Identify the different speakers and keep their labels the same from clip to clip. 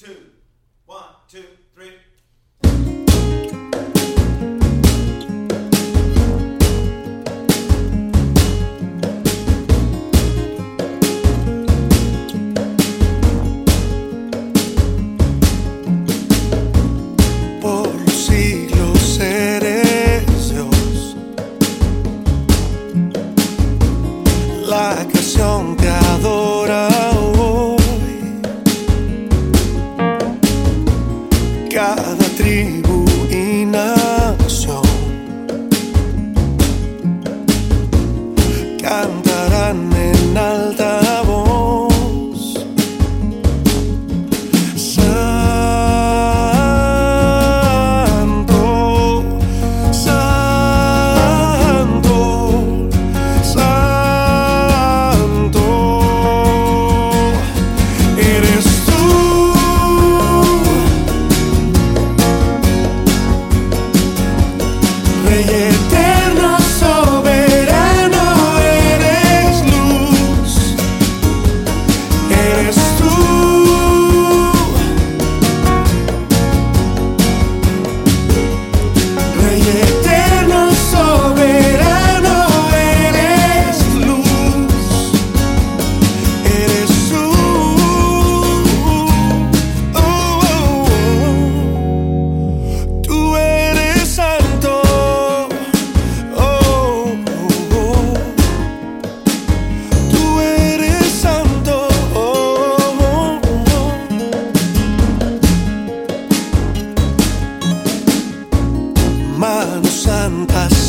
Speaker 1: two, one, two, three.
Speaker 2: Por siglos. La canción. santas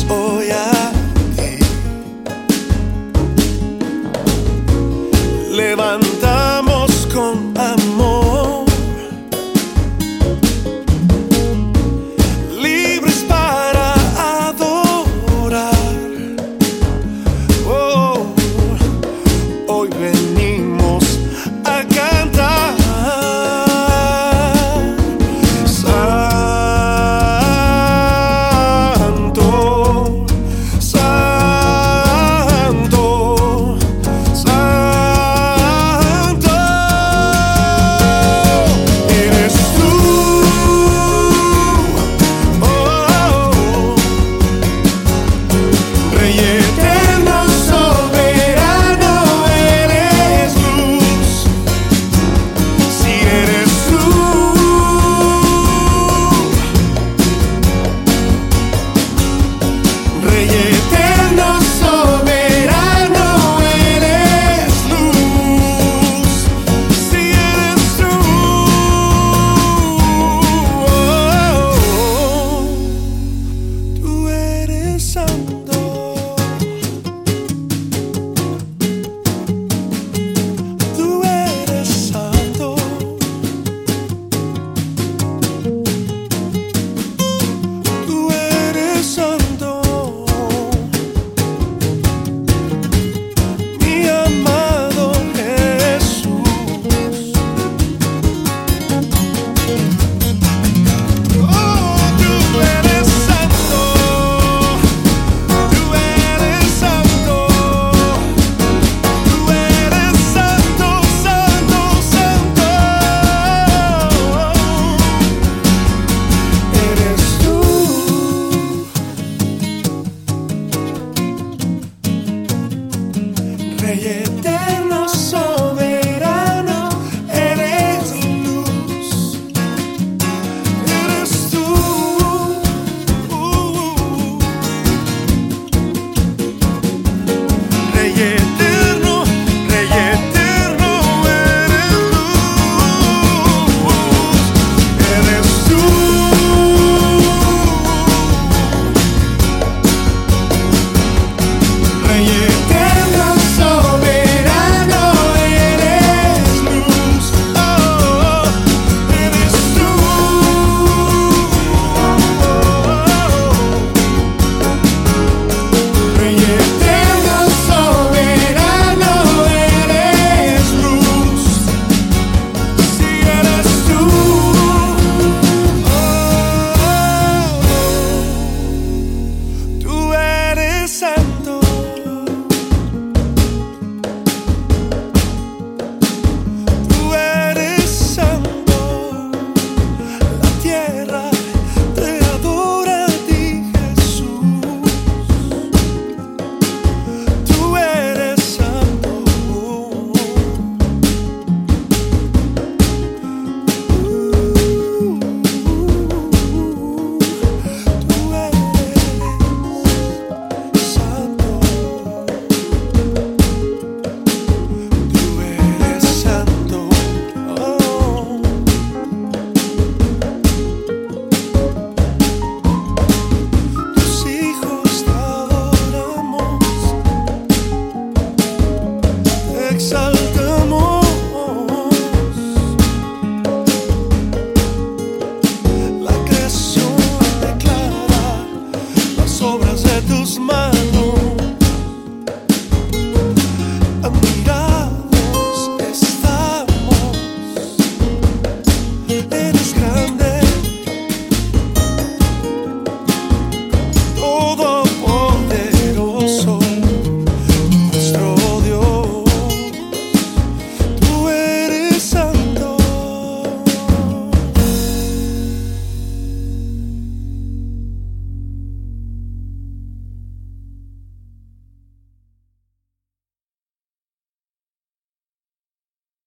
Speaker 2: sal